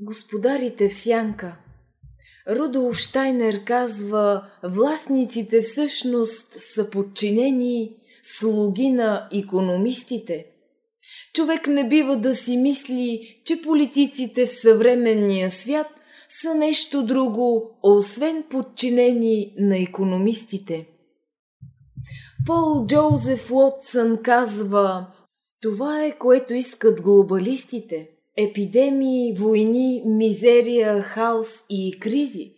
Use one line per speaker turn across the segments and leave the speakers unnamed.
Господарите в сянка Рудолф Штайнер казва, властниците всъщност са подчинени слуги на економистите. Човек не бива да си мисли, че политиците в съвременния свят са нещо друго, освен подчинени на економистите. Пол Джозеф Уотсън казва, това е което искат глобалистите – епидемии, войни, мизерия, хаос и кризи,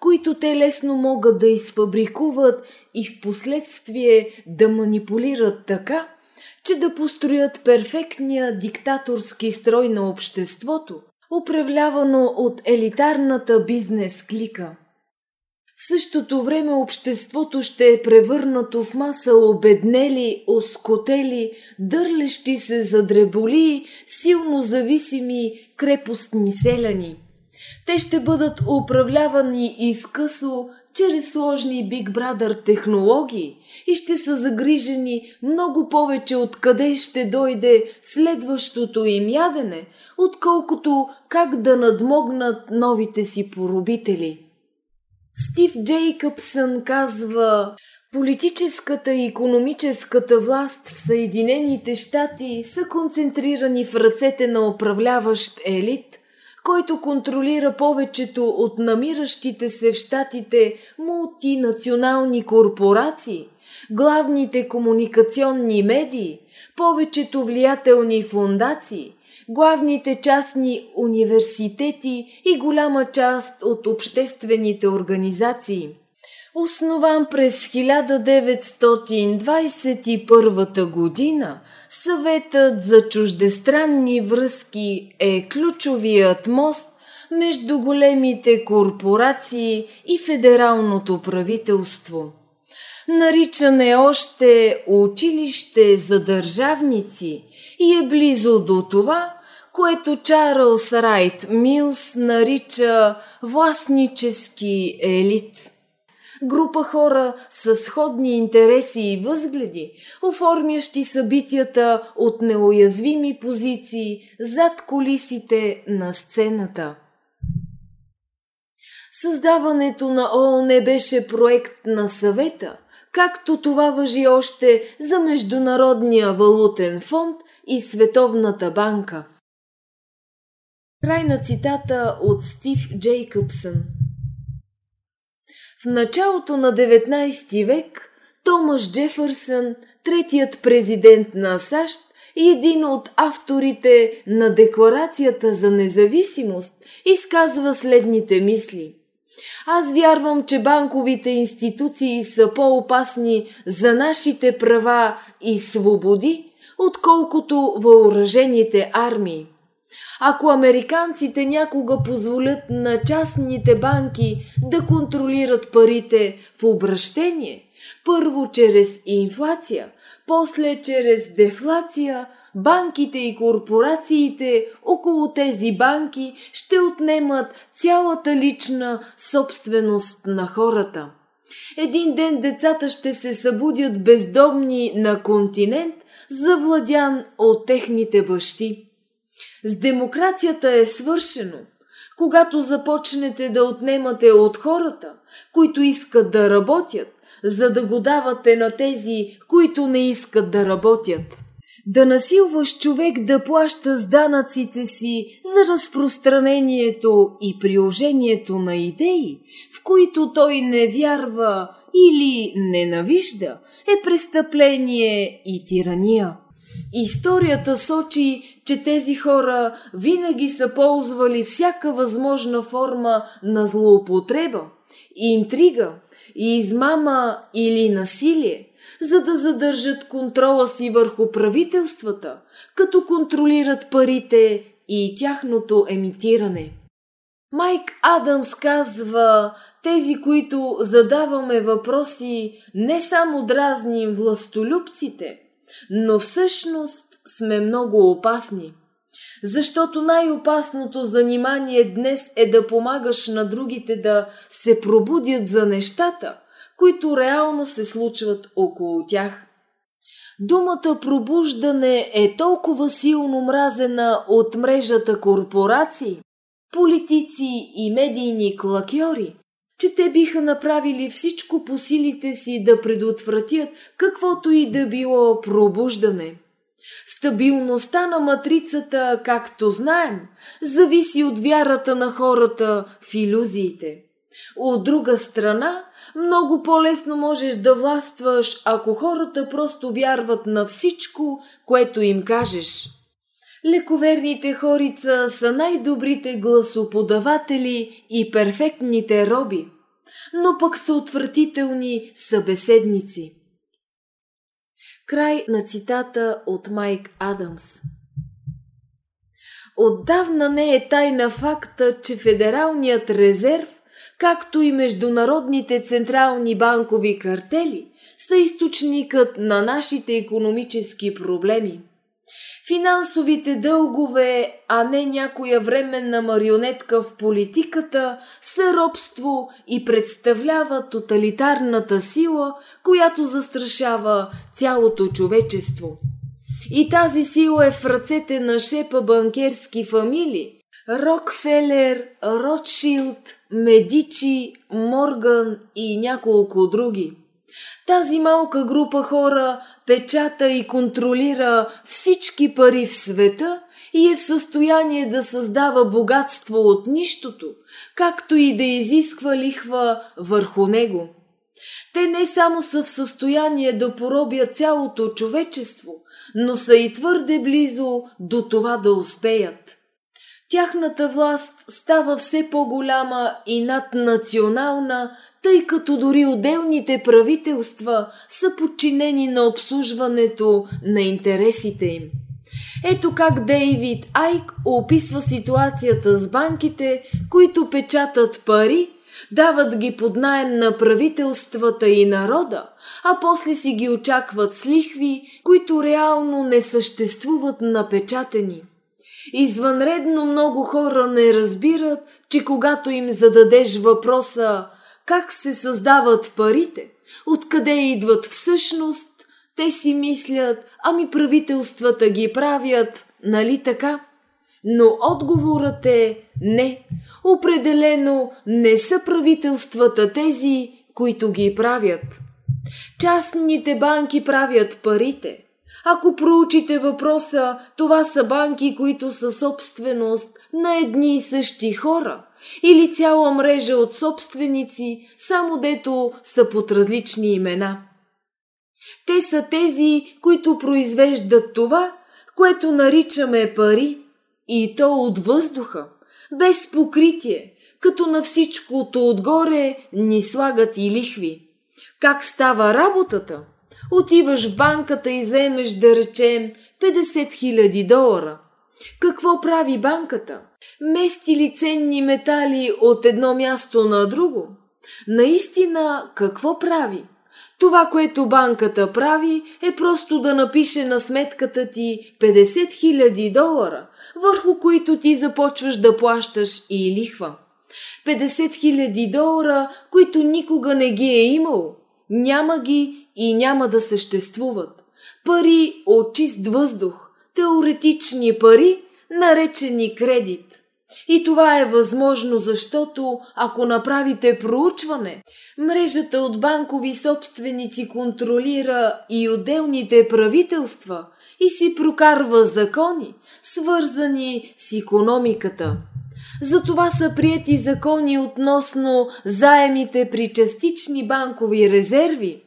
които те лесно могат да изфабрикуват и в последствие да манипулират така, че да построят перфектния диктаторски строй на обществото, управлявано от елитарната бизнес клика – в същото време обществото ще е превърнато в маса обеднели, оскотели, дърлещи се задреболи, силно зависими крепостни селяни. Те ще бъдат управлявани изкъсо чрез сложни Big Brother технологии и ще са загрижени много повече откъде ще дойде следващото им ядене, отколкото как да надмогнат новите си поробители – Стив Джейкъбсън казва Политическата и економическата власт в Съединените щати са концентрирани в ръцете на управляващ елит, който контролира повечето от намиращите се в щатите мултинационални корпорации, главните комуникационни медии, повечето влиятелни фундации, главните частни университети и голяма част от обществените организации. Основан през 1921 година, Съветът за чуждестранни връзки е ключовият мост между големите корпорации и федералното правителство. Наричане още училище за държавници и е близо до това, което Чарлз Райт Милс нарича властнически елит. Група хора с сходни интереси и възгледи, оформящи събитията от неуязвими позиции зад колисите на сцената. Създаването на ООН беше проект на съвета, както това въжи още за Международния валутен фонд и Световната банка – Край на цитата от Стив Джейкъбсън. В началото на 19 век Томас Джефърсън, третият президент на САЩ и един от авторите на Декларацията за независимост, изказва следните мисли. Аз вярвам, че банковите институции са по-опасни за нашите права и свободи, отколкото въоръжените армии. Ако американците някога позволят на частните банки да контролират парите в обращение, първо чрез инфлация, после чрез дефлация, банките и корпорациите около тези банки ще отнемат цялата лична собственост на хората. Един ден децата ще се събудят бездомни на континент, завладян от техните бащи. С демокрацията е свършено, когато започнете да отнемате от хората, които искат да работят, за да го давате на тези, които не искат да работят. Да насилваш човек да плаща с данъците си за разпространението и приложението на идеи, в които той не вярва или ненавижда, е престъпление и тирания. Историята сочи, че тези хора винаги са ползвали всяка възможна форма на злоупотреба, интрига, измама или насилие, за да задържат контрола си върху правителствата, като контролират парите и тяхното емитиране. Майк Адамс казва, тези, които задаваме въпроси, не само дразним властолюбците – но всъщност сме много опасни. Защото най-опасното занимание днес е да помагаш на другите да се пробудят за нещата, които реално се случват около тях. Думата пробуждане е толкова силно мразена от мрежата корпорации, политици и медийни клакьори, че те биха направили всичко по силите си да предотвратят каквото и да било пробуждане. Стабилността на матрицата, както знаем, зависи от вярата на хората в иллюзиите. От друга страна, много по-лесно можеш да властваш, ако хората просто вярват на всичко, което им кажеш. Лековерните хорица са най-добрите гласоподаватели и перфектните роби, но пък са отвратителни събеседници. Край на цитата от Майк Адамс. Отдавна не е тайна факта, че Федералният резерв, както и международните централни банкови картели, са източникът на нашите економически проблеми – Финансовите дългове, а не някоя временна марионетка в политиката, са робство и представлява тоталитарната сила, която застрашава цялото човечество. И тази сила е в ръцете на шепа банкерски фамилии – Рокфелер, Ротшилд, Медичи, Морган и няколко други – тази малка група хора печата и контролира всички пари в света и е в състояние да създава богатство от нищото, както и да изисква лихва върху него. Те не само са в състояние да поробят цялото човечество, но са и твърде близо до това да успеят. Тяхната власт става все по-голяма и наднационална, тъй като дори отделните правителства са подчинени на обслужването на интересите им. Ето как Дейвид Айк описва ситуацията с банките, които печатат пари, дават ги под найем на правителствата и народа, а после си ги очакват с лихви, които реално не съществуват напечатани – Извънредно много хора не разбират, че когато им зададеш въпроса как се създават парите, откъде идват всъщност, те си мислят, ами правителствата ги правят, нали така? Но отговорът е не. Определено не са правителствата тези, които ги правят. Частните банки правят парите – ако проучите въпроса, това са банки, които са собственост на едни и същи хора или цяла мрежа от собственици, само дето са под различни имена. Те са тези, които произвеждат това, което наричаме пари, и то от въздуха, без покритие, като на всичкото отгоре ни слагат и лихви. Как става работата? Отиваш в банката и вземеш, да речем, 50 000 долара. Какво прави банката? Мести ли ценни метали от едно място на друго? Наистина, какво прави? Това, което банката прави, е просто да напише на сметката ти 50 000 долара, върху които ти започваш да плащаш и лихва. 50 000 долара, които никога не ги е имал. Няма ги и няма да съществуват. Пари от чист въздух, теоретични пари, наречени кредит. И това е възможно, защото ако направите проучване, мрежата от банкови собственици контролира и отделните правителства и си прокарва закони, свързани с економиката. Затова са прияти закони относно заемите при частични банкови резерви –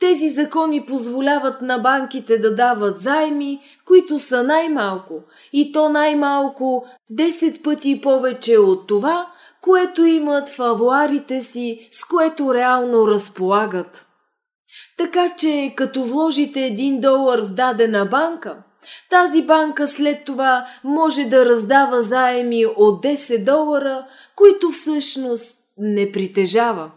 тези закони позволяват на банките да дават заеми, които са най-малко, и то най-малко 10 пъти повече от това, което имат в авуарите си, с което реално разполагат. Така че, като вложите 1 долар в дадена банка, тази банка след това може да раздава заеми от 10 долара, които всъщност не притежава.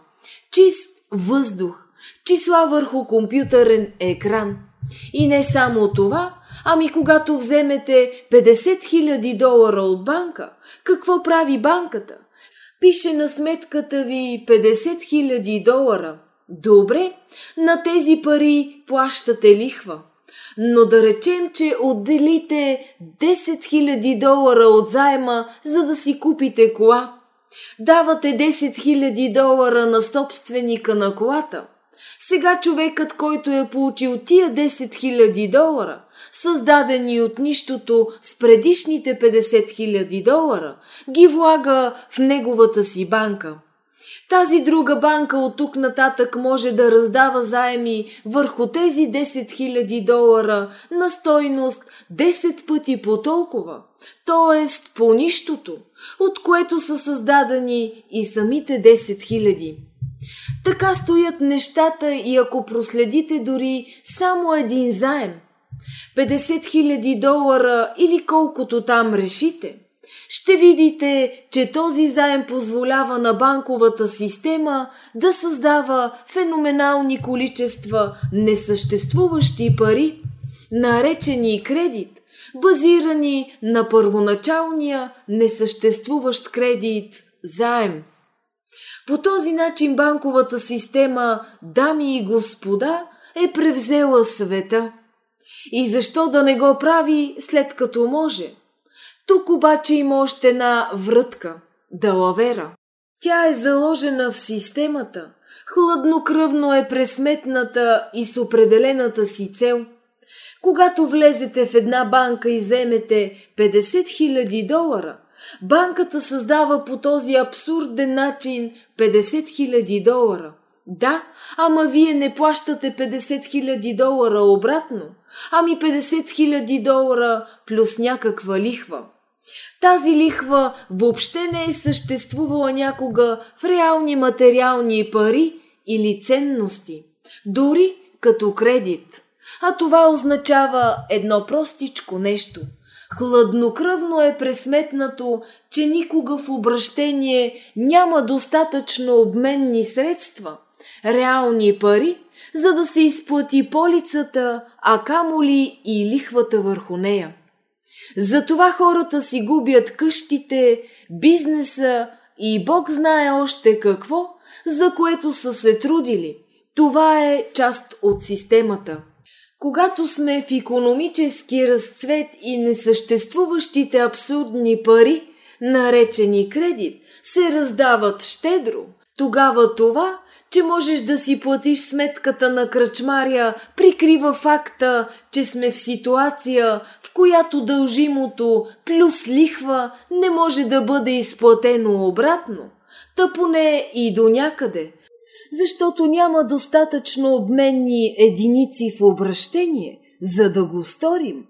Чист въздух, числа върху компютърен екран. И не само това, ами когато вземете 50 000 долара от банка, какво прави банката? Пише на сметката ви 50 000 долара. Добре, на тези пари плащате лихва. Но да речем, че отделите 10 000 долара от заема, за да си купите кола. Давате 10 000 долара на собственика на колата. Сега човекът, който е получил тия 10 000 долара, създадени от нищото с предишните 50 000 долара, ги влага в неговата си банка. Тази друга банка от тук нататък може да раздава заеми върху тези 10 000 долара на стойност 10 пъти по толкова, т.е. по нищото, от което са създадени и самите 10 000. Така стоят нещата и ако проследите дори само един заем, 50 000 долара или колкото там решите, ще видите, че този заем позволява на банковата система да създава феноменални количества несъществуващи пари, наречени кредит, базирани на първоначалния несъществуващ кредит заем. По този начин банковата система, дами и господа, е превзела света. И защо да не го прави след като може? Тук обаче има още една врътка – далавера. Тя е заложена в системата, хладнокръвно е пресметната и с определената си цел. Когато влезете в една банка и вземете 50 000 долара – Банката създава по този абсурден начин 50 000 долара. Да, ама вие не плащате 50 000 долара обратно, ами 50 000 долара плюс някаква лихва. Тази лихва въобще не е съществувала някога в реални материални пари или ценности, дори като кредит. А това означава едно простичко нещо – Хладнокръвно е пресметнато, че никога в обращение няма достатъчно обменни средства, реални пари, за да се изплати полицата, а камо ли и лихвата върху нея. Затова хората си губят къщите, бизнеса и Бог знае още какво, за което са се трудили. Това е част от системата – когато сме в економически разцвет и несъществуващите абсурдни пари, наречени кредит, се раздават щедро, тогава това, че можеш да си платиш сметката на кръчмаря, прикрива факта, че сме в ситуация, която дължимото плюс лихва не може да бъде изплатено обратно. Та поне и до някъде – защото няма достатъчно обменни единици в обращение, за да го сторим.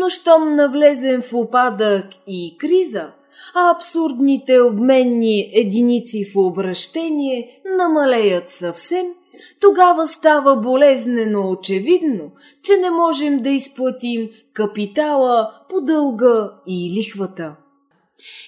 Но щом навлезем в опадък и криза, а абсурдните обменни единици в обращение намалеят съвсем, тогава става болезнено очевидно, че не можем да изплатим капитала по дълга и лихвата.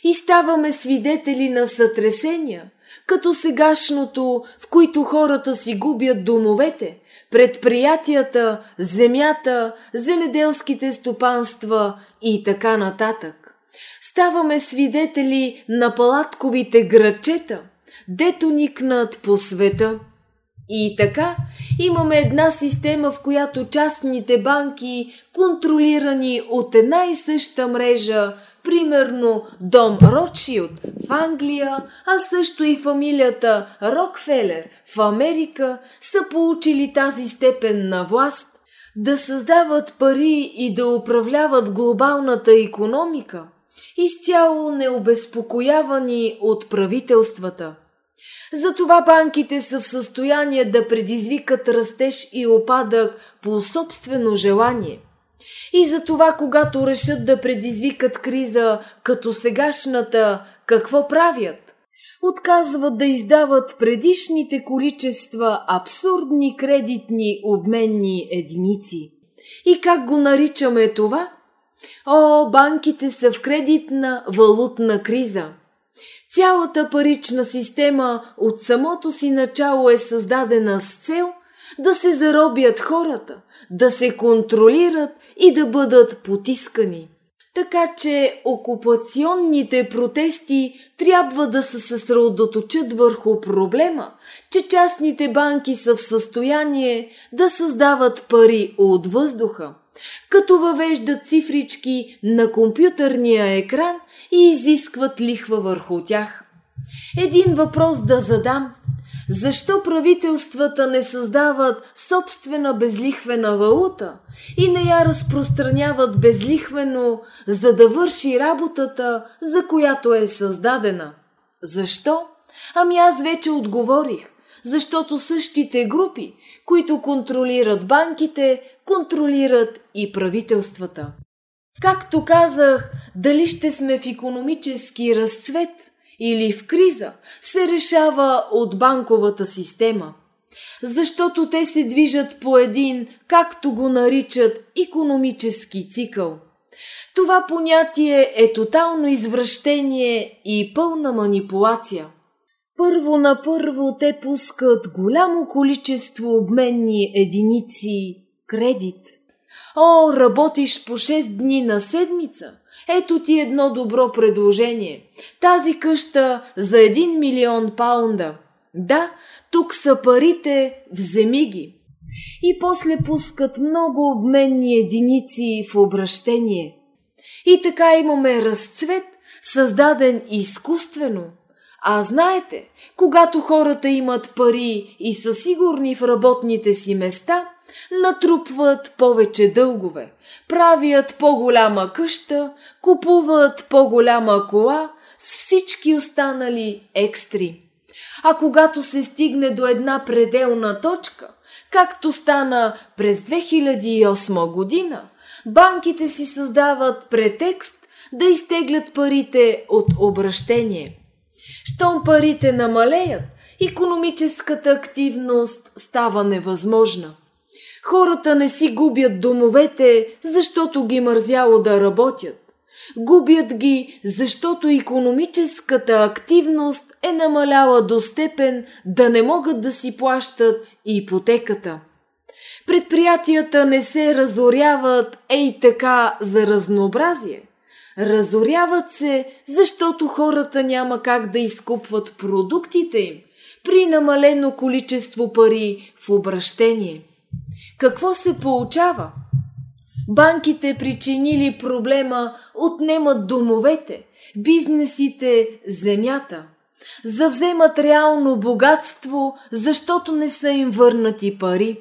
И ставаме свидетели на сътресения – като сегашното, в които хората си губят домовете, предприятията, земята, земеделските стопанства и така нататък. Ставаме свидетели на палатковите грачета, дето никнат по света. И така имаме една система, в която частните банки, контролирани от една и съща мрежа, примерно дом Ротшилд в Англия, а също и фамилията Рокфелер в Америка са получили тази степен на власт, да създават пари и да управляват глобалната економика, изцяло необезпокоявани от правителствата. Затова банките са в състояние да предизвикат растеж и опадък по собствено желание – и за това, когато решат да предизвикат криза като сегашната, какво правят? Отказват да издават предишните количества абсурдни кредитни обменни единици. И как го наричаме това? О, банките са в кредитна валутна криза. Цялата парична система от самото си начало е създадена с цел да се заробят хората, да се контролират и да бъдат потискани. Така че окупационните протести трябва да се съсредоточат върху проблема, че частните банки са в състояние да създават пари от въздуха, като въвеждат цифрички на компютърния екран и изискват лихва върху тях. Един въпрос да задам. Защо правителствата не създават собствена безлихвена валута и не я разпространяват безлихвено, за да върши работата, за която е създадена? Защо? Ами аз вече отговорих. Защото същите групи, които контролират банките, контролират и правителствата. Както казах, дали ще сме в економически разцвет или в криза, се решава от банковата система. Защото те се движат по един, както го наричат, економически цикъл. Това понятие е тотално извращение и пълна манипулация. Първо на първо те пускат голямо количество обменни единици, кредит. О, работиш по 6 дни на седмица? Ето ти едно добро предложение. Тази къща за 1 милион паунда. Да, тук са парите, вземи ги. И после пускат много обменни единици в обращение. И така имаме разцвет, създаден изкуствено. А знаете, когато хората имат пари и са сигурни в работните си места – натрупват повече дългове, правят по-голяма къща, купуват по-голяма кола с всички останали екстри. А когато се стигне до една пределна точка, както стана през 2008 година, банките си създават претекст да изтеглят парите от обращение. Щом парите намалеят, економическата активност става невъзможна. Хората не си губят домовете, защото ги мързяло да работят. Губят ги, защото економическата активност е намаляла до степен да не могат да си плащат ипотеката. Предприятията не се разоряват ей така за разнообразие. Разоряват се, защото хората няма как да изкупват продуктите им при намалено количество пари в обращение – какво се получава? Банките причинили проблема отнемат домовете, бизнесите, земята. Завземат реално богатство, защото не са им върнати пари,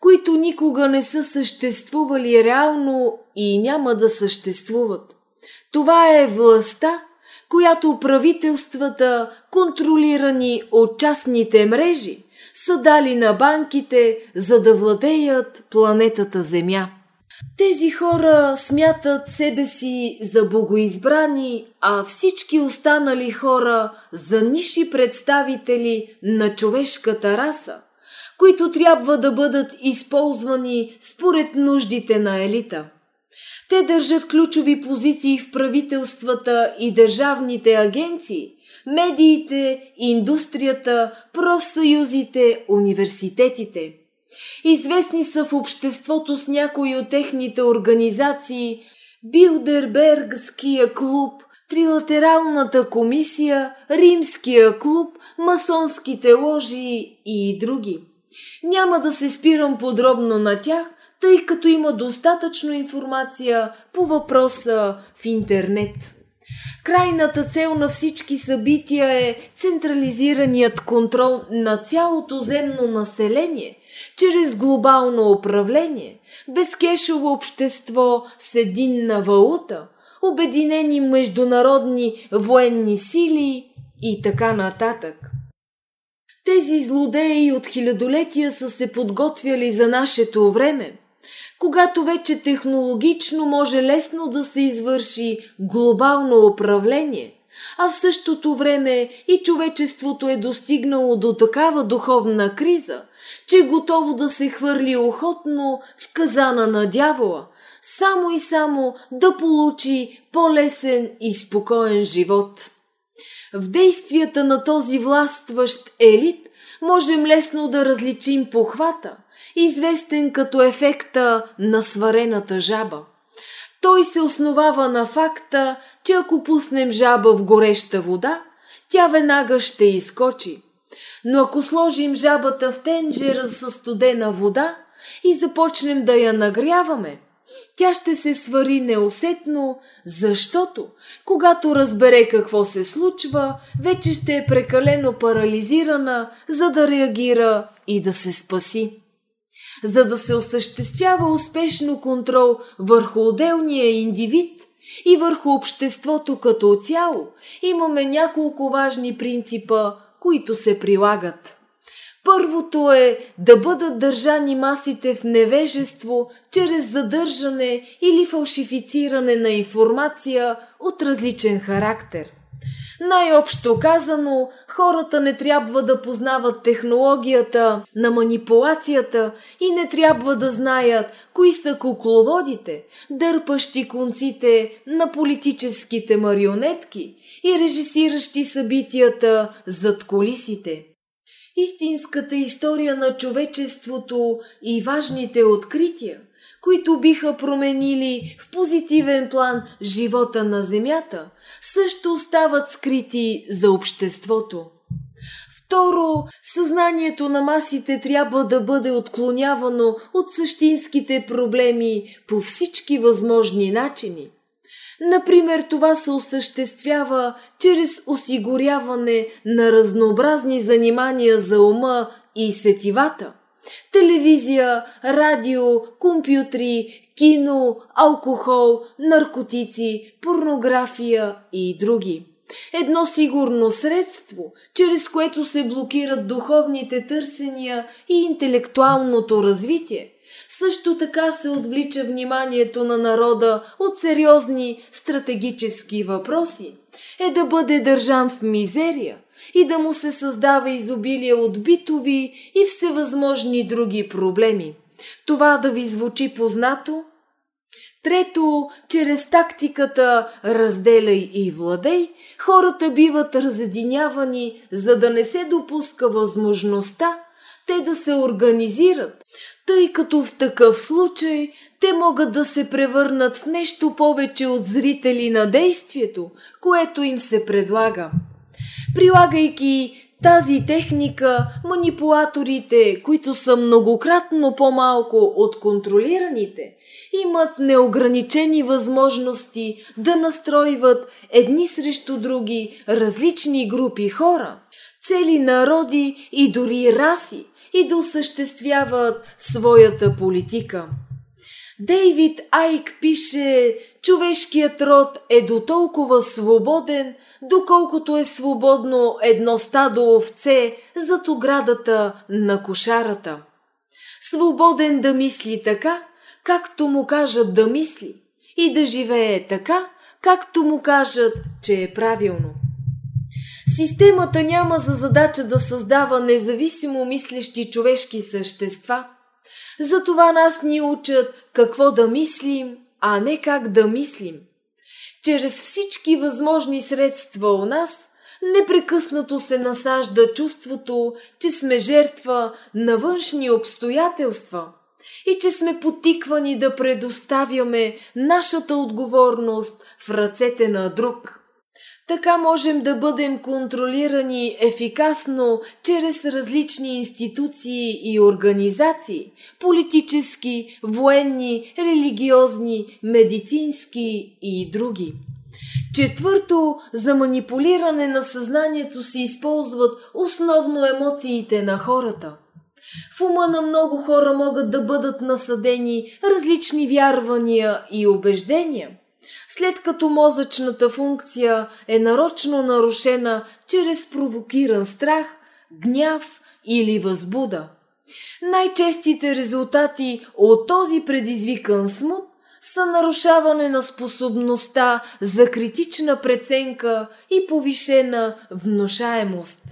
които никога не са съществували реално и няма да съществуват. Това е властта, която правителствата, контролирани от частните мрежи, са дали на банките, за да владеят планетата Земя. Тези хора смятат себе си за богоизбрани, а всички останали хора за ниши представители на човешката раса, които трябва да бъдат използвани според нуждите на елита. Те държат ключови позиции в правителствата и държавните агенции, медиите, индустрията, профсъюзите, университетите. Известни са в обществото с някои от техните организации Билдербергския клуб, Трилатералната комисия, Римския клуб, масонските ложи и други. Няма да се спирам подробно на тях, тъй като има достатъчно информация по въпроса в интернет. Крайната цел на всички събития е централизираният контрол на цялото земно население чрез глобално управление, безкешово общество с единна валута, обединени международни военни сили и така нататък. Тези злодеи от хилядолетия са се подготвяли за нашето време – когато вече технологично може лесно да се извърши глобално управление, а в същото време и човечеството е достигнало до такава духовна криза, че е готово да се хвърли охотно в казана на дявола, само и само да получи по-лесен и спокоен живот. В действията на този властващ елит можем лесно да различим похвата – известен като ефекта на сварената жаба. Той се основава на факта, че ако пуснем жаба в гореща вода, тя веднага ще изкочи. Но ако сложим жабата в тенджера с студена вода и започнем да я нагряваме, тя ще се свари неусетно, защото, когато разбере какво се случва, вече ще е прекалено парализирана, за да реагира и да се спаси. За да се осъществява успешно контрол върху отделния индивид и върху обществото като цяло, имаме няколко важни принципа, които се прилагат. Първото е да бъдат държани масите в невежество чрез задържане или фалшифициране на информация от различен характер. Най-общо казано, хората не трябва да познават технологията на манипулацията и не трябва да знаят кои са кукловодите, дърпащи конците на политическите марионетки и режисиращи събитията зад колисите. Истинската история на човечеството и важните открития, които биха променили в позитивен план живота на Земята, също остават скрити за обществото. Второ, съзнанието на масите трябва да бъде отклонявано от същинските проблеми по всички възможни начини – Например, това се осъществява чрез осигуряване на разнообразни занимания за ума и сетивата. Телевизия, радио, компютри, кино, алкохол, наркотици, порнография и други. Едно сигурно средство, чрез което се блокират духовните търсения и интелектуалното развитие – също така се отвлича вниманието на народа от сериозни стратегически въпроси, е да бъде държан в мизерия и да му се създава изобилие от битови и всевъзможни други проблеми. Това да ви звучи познато? Трето, чрез тактиката разделяй и владей, хората биват разединявани, за да не се допуска възможността те да се организират, тъй като в такъв случай те могат да се превърнат в нещо повече от зрители на действието, което им се предлага. Прилагайки тази техника, манипулаторите, които са многократно по-малко от контролираните, имат неограничени възможности да настройват едни срещу други различни групи хора, цели народи и дори раси – и да осъществяват своята политика. Дейвид Айк пише, човешкият род е до толкова свободен, доколкото е свободно едно стадо овце зад оградата на кошарата. Свободен да мисли така, както му кажат да мисли, и да живее така, както му кажат, че е правилно. Системата няма за задача да създава независимо мислещи човешки същества. Затова нас ни учат какво да мислим, а не как да мислим. Чрез всички възможни средства у нас непрекъснато се насажда чувството, че сме жертва на външни обстоятелства и че сме потиквани да предоставяме нашата отговорност в ръцете на друг – така можем да бъдем контролирани ефикасно чрез различни институции и организации политически, военни, религиозни, медицински и други. Четвърто, за манипулиране на съзнанието се използват основно емоциите на хората. В ума на много хора могат да бъдат насадени различни вярвания и убеждения – след като мозъчната функция е нарочно нарушена чрез провокиран страх, гняв или възбуда. Най-честите резултати от този предизвикан смут са нарушаване на способността за критична преценка и повишена внушаемост.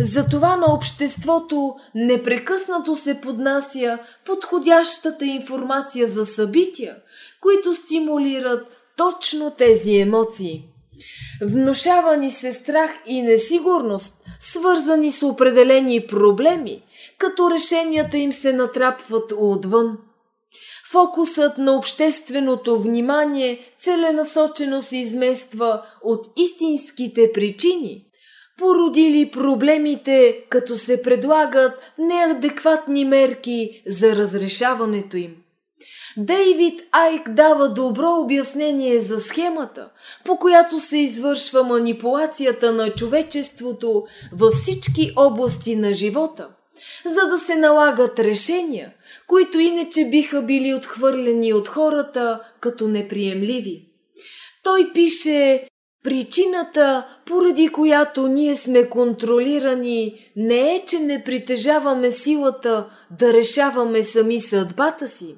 Затова на обществото непрекъснато се поднася подходящата информация за събития, които стимулират точно тези емоции. Внушава ни се страх и несигурност, свързани с определени проблеми, като решенията им се натрапват отвън. Фокусът на общественото внимание целенасочено се измества от истинските причини, породили проблемите, като се предлагат неадекватни мерки за разрешаването им. Дейвид Айк дава добро обяснение за схемата, по която се извършва манипулацията на човечеството във всички области на живота, за да се налагат решения, които иначе биха били отхвърлени от хората като неприемливи. Той пише Причината, поради която ние сме контролирани, не е, че не притежаваме силата да решаваме сами съдбата си,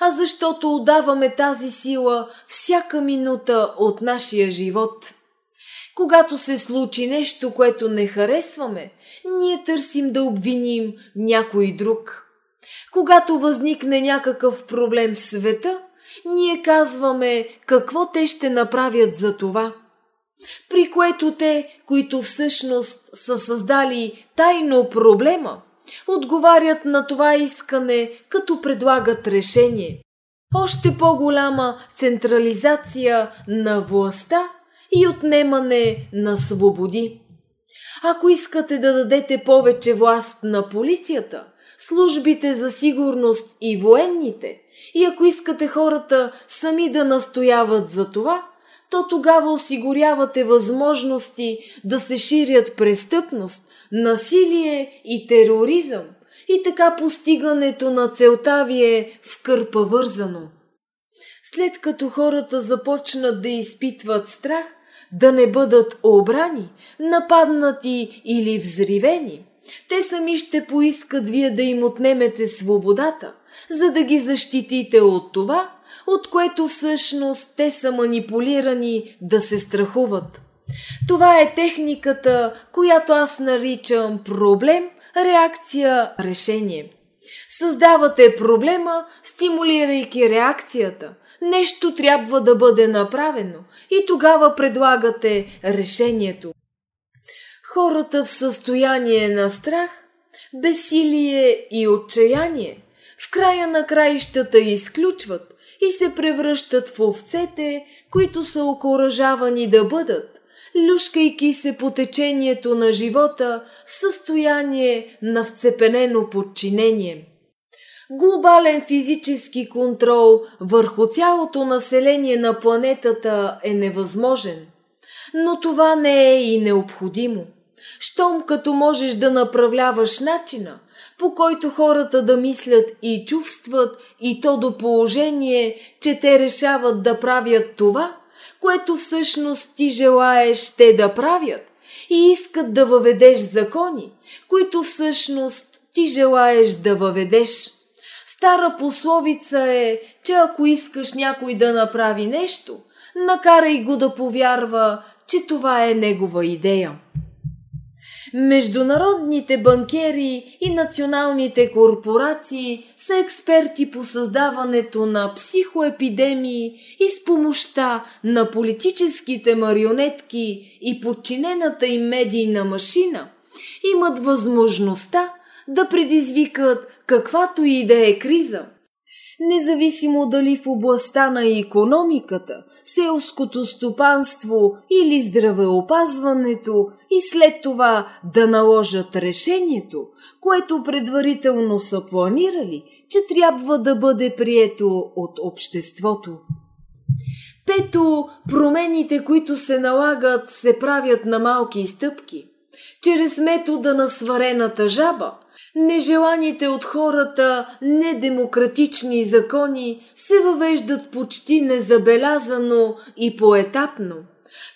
а защото отдаваме тази сила всяка минута от нашия живот. Когато се случи нещо, което не харесваме, ние търсим да обвиним някой друг. Когато възникне някакъв проблем в света, ние казваме какво те ще направят за това – при което те, които всъщност са създали тайно проблема, отговарят на това искане, като предлагат решение. Още по-голяма централизация на властта и отнемане на свободи. Ако искате да дадете повече власт на полицията, службите за сигурност и военните, и ако искате хората сами да настояват за това – то тогава осигурявате възможности да се ширят престъпност, насилие и тероризъм. И така постигането на целта ви е в кърпа вързано. След като хората започнат да изпитват страх, да не бъдат обрани, нападнати или взривени, те сами ще поискат вие да им отнемете свободата, за да ги защитите от това, от което всъщност те са манипулирани да се страхуват. Това е техниката, която аз наричам проблем, реакция, решение. Създавате проблема, стимулирайки реакцията. Нещо трябва да бъде направено и тогава предлагате решението. Хората в състояние на страх, безсилие и отчаяние в края на краищата изключват, и се превръщат в овцете, които са окоръжавани да бъдат, люшкайки се по течението на живота в състояние на вцепенено подчинение. Глобален физически контрол върху цялото население на планетата е невъзможен, но това не е и необходимо. Щом като можеш да направляваш начина – по който хората да мислят и чувстват, и то до положение, че те решават да правят това, което всъщност ти желаеш те да правят, и искат да въведеш закони, които всъщност ти желаеш да въведеш. Стара пословица е, че ако искаш някой да направи нещо, накарай го да повярва, че това е негова идея. Международните банкери и националните корпорации са експерти по създаването на психоепидемии и с помощта на политическите марионетки и подчинената им медийна машина имат възможността да предизвикат каквато и да е криза – независимо дали в областта на економиката, селското стопанство или здравеопазването и след това да наложат решението, което предварително са планирали, че трябва да бъде прието от обществото. Пето, промените, които се налагат, се правят на малки стъпки. Чрез метода на сварената жаба – Нежеланите от хората недемократични закони се въвеждат почти незабелязано и поетапно,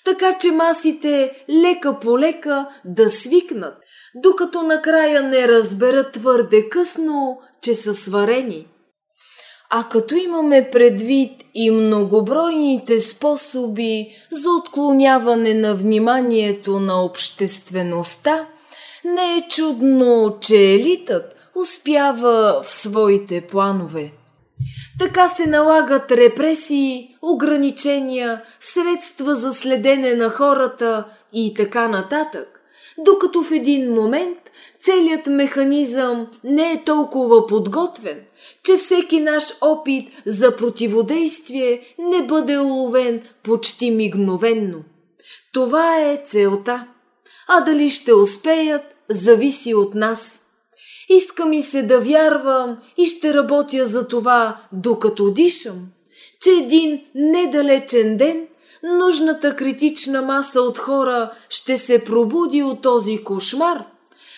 така че масите лека по лека да свикнат, докато накрая не разберат твърде късно, че са сварени. А като имаме предвид и многобройните способи за отклоняване на вниманието на обществеността – не е чудно, че елитът успява в своите планове. Така се налагат репресии, ограничения, средства за следене на хората и така нататък, докато в един момент целият механизъм не е толкова подготвен, че всеки наш опит за противодействие не бъде уловен почти мигновенно. Това е целта. А дали ще успеят, зависи от нас. Иска ми се да вярвам и ще работя за това, докато дишам, че един недалечен ден нужната критична маса от хора ще се пробуди от този кошмар,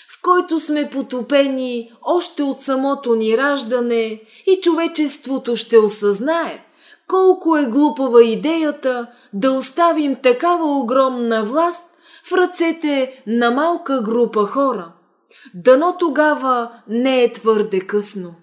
в който сме потопени още от самото ни раждане и човечеството ще осъзнае колко е глупава идеята да оставим такава огромна власт в ръцете на малка група хора. Дано тогава не е твърде късно.